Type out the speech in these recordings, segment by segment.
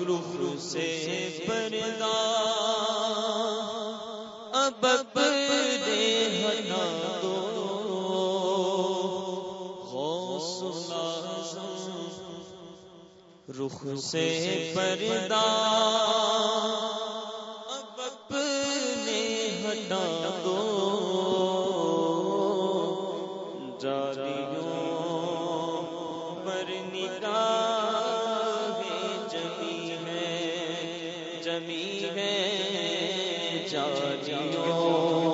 رخ سے پردا اب دے ہٹا دو غوث رخ سے پردا اب نے ہٹا دو۔ جمی ہے جاریوں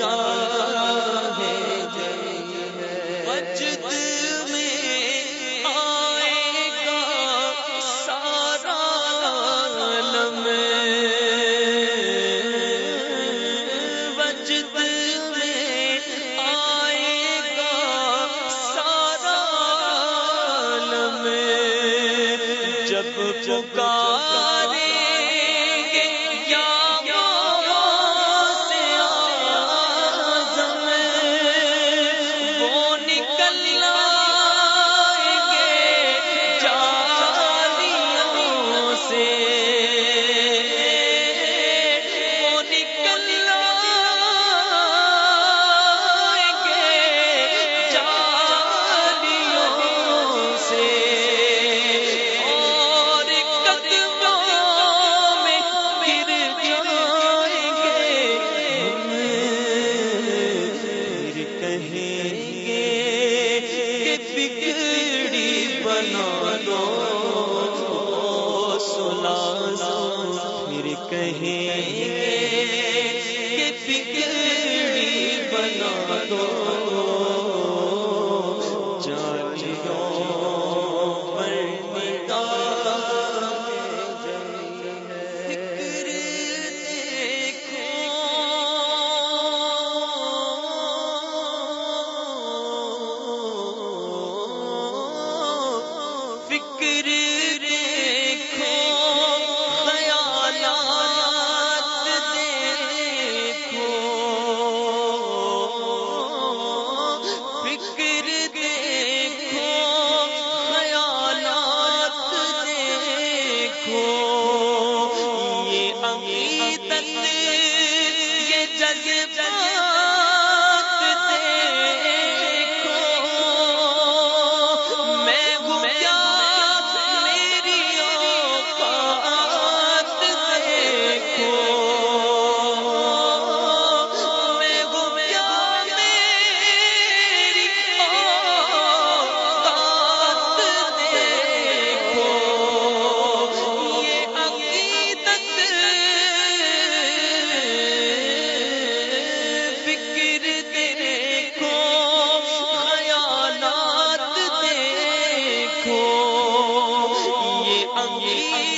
نو سلا پھر کہیں فکر بنا دو یہ